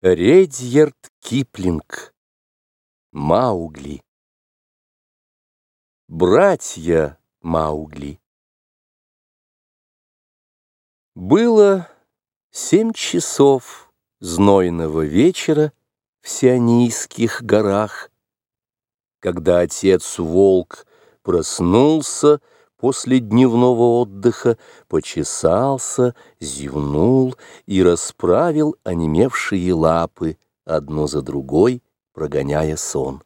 Редьярд Киплинг. Маугли. Братья Маугли. Было семь часов знойного вечера в Сионийских горах, когда отец-волк проснулся, после дневного отдыха почесался, зевнул и расправил онемевшие лапы одну за другой, прогоняя сон.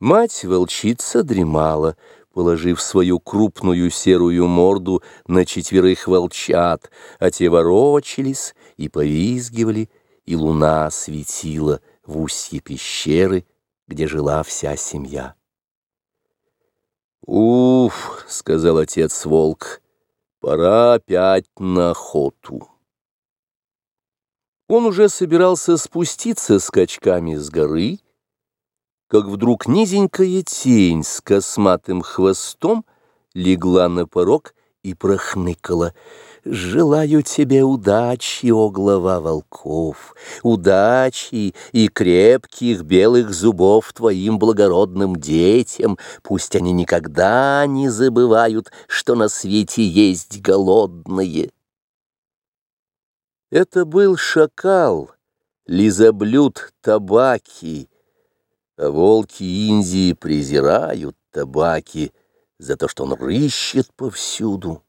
Мать-волчица дремала, положив свою крупную серую морду на четверых волчат, а те ворочались и повизгивали, и луна светила в устье пещеры, где жила вся семья. «Уф!» — сказал отец-волк, — «пора опять на охоту». Он уже собирался спуститься скачками с горы, как вдруг низенькая тень с косматым хвостом легла на порог и прохныкала — Желаю тебе удачи, о глава волков, удачи и крепких белых зубов твоим благородным детям. Пусть они никогда не забывают, что на свете есть голодные. Это был шакал, лизоблюд табаки, а волки Индии презирают табаки за то, что он рыщет повсюду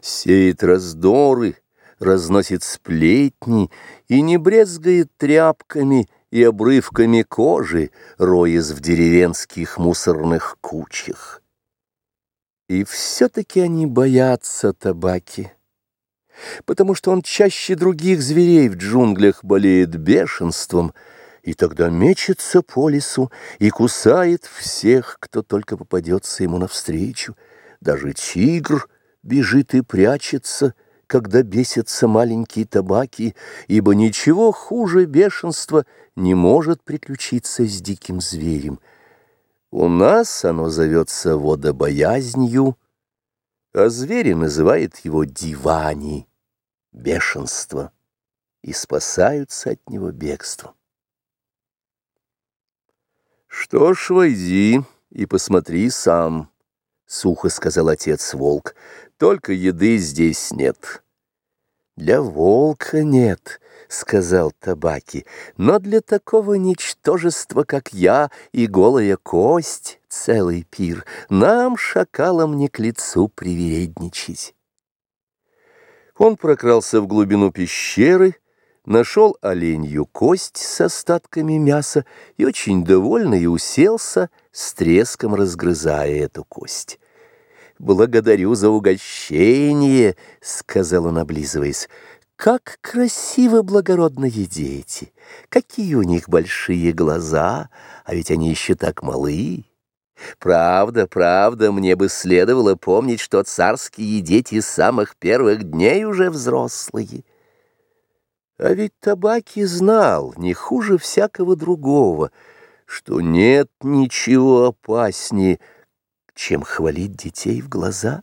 сеет раздоры, разносит сплетни и не брезгает тряпками и обрывками кожи, роясь в деревенских мусорных кучах. И все-таки они боятся табаки, потому что он чаще других зверей в джунглях болеет бешенством, и тогда мечется по лесу и кусает всех, кто только попадется ему навстречу, даже тигр — бежит и прячется, когда бесятся маленькие табаки, ибо ничего хуже бешенства не может приключиться с диким зверем. У нас оно зовется водобоязнью, а звери называют его дивани, бешенство, и спасаются от него бегством. Что ж, войди и посмотри сам, — сухо сказал отец-волк, — только еды здесь нет. Для волка нет, — сказал табаки, — но для такого ничтожества, как я, и голая кость — целый пир, нам, шакалам, не к лицу привередничать. Он прокрался в глубину пещеры, нашел оленью кость с остатками мяса и очень довольный уселся, с треском разгрызая эту кость. «Благодарю за угощение», — сказал он, облизываясь. «Как красиво благородные дети! Какие у них большие глаза, а ведь они еще так малы!» Правда, правда, мне бы следовало помнить, что царские дети с самых первых дней уже взрослые. А ведь табаки знал, не хуже всякого другого, что нет ничего опаснее, чем хвалить детей в глаза.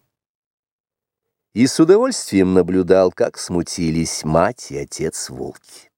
И с удовольствием наблюдал, как смутились мать и отец волки.